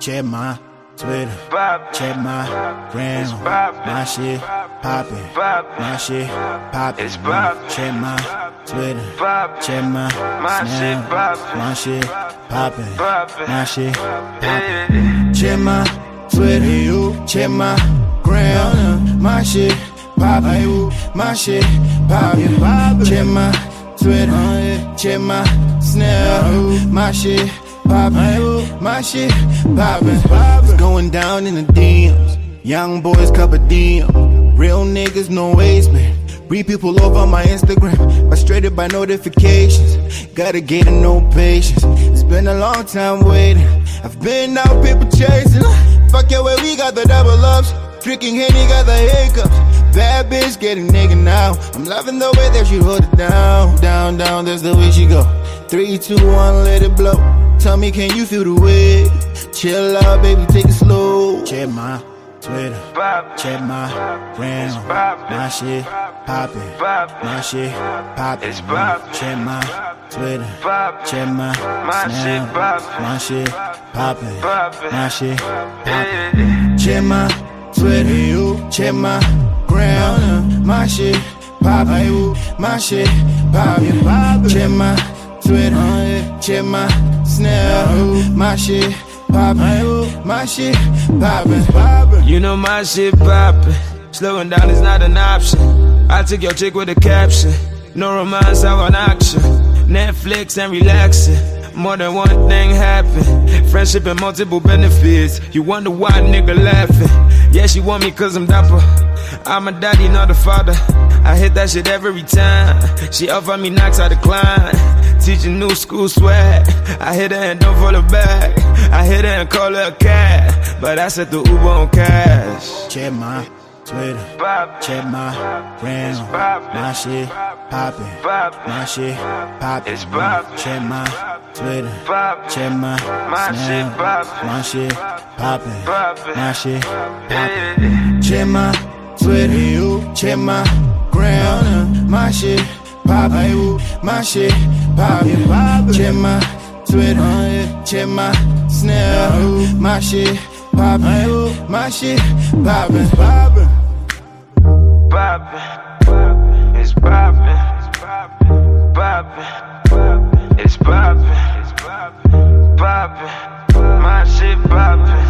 Check my Twitter, check my gram, my shit poppin', my shit poppin'. Check my Twitter, check my snap, my shit poppin', my shit poppin'. Check my Twitter, check my gram, my shit poppin', my shit poppin'. Check my Twitter, check my snap, my shit poppin', my shit poppin'. It's going down in the DMs. Young boys cover DM. Real niggas, no waste, man. Read people over my Instagram, frustrated by notifications. Gotta gain no patience. It's been a long time waiting. I've been out people chasing. Fuck your way, we got the double ups. Drinking Henny got the hiccups. Bad bitch getting nigga now. I'm loving the way that she hold it down. Down, down, that's the way she go. Three, two, one, let it blow. Tell me, can you feel the way? Chill out, baby, take it slow. Check my Twitter, check my gram, my shit poppin', my shit poppin'. Check my Twitter, check my snap, my shit poppin', my shit poppin'. Check my Twitter, check my gram, my shit poppin', my shit poppin'. Check my Twitter, check my snap, my shit poppin', my shit poppin'. You know my shit poppin'. Slowing down is not an option. I took your chick with a caption. No romance, I want action. Netflix and relaxing. More than one thing happen. Friendship and multiple benefits. You wonder why nigga laughing. Yeah, she want me cause I'm dapper. I'm a daddy, not a father. I hit that shit every time. She offer me knocks, I decline. Teaching new school swag. I hit her and don't follow back. I hit her and call her a cat. But I set the Uber on cash. Check my Twitter, check my gram, my shit poppin', my shit poppin'. Check my Twitter, check my snap, my shit poppin', poppin', my shit poppin'. Check my Twitter, check my gram, my shit poppin', my shit poppin'. Check my Twitter, check my snap, my shit poppin', my shit poppin'. Poppin', it's poppin', poppin', it's poppin', poppin', my shit poppin'.